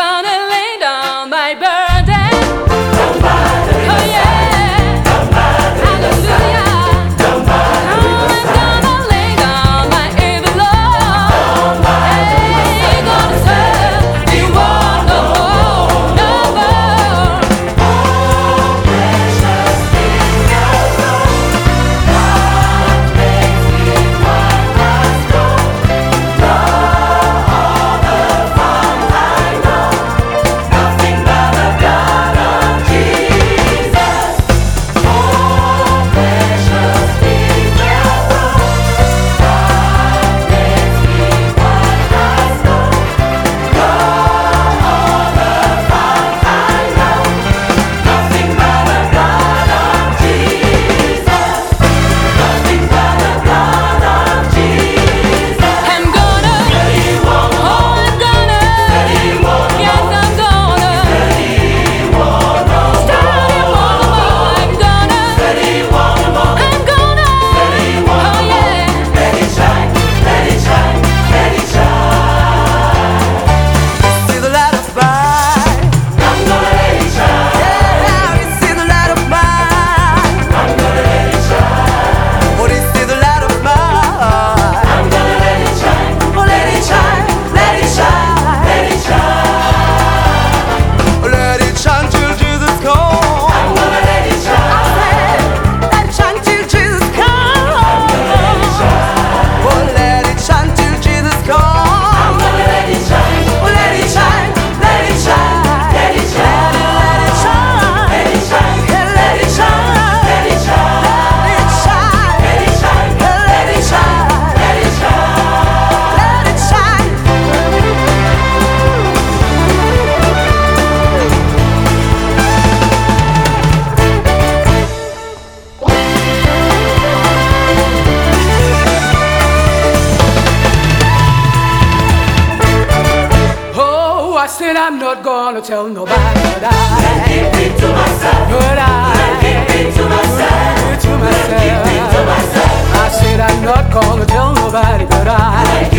gonna said I'm not gonna tell nobody. But I like keep it to myself. But I like keep it to myself. Keep it to myself. Like keep it to myself. I said I'm not gonna tell nobody, but I like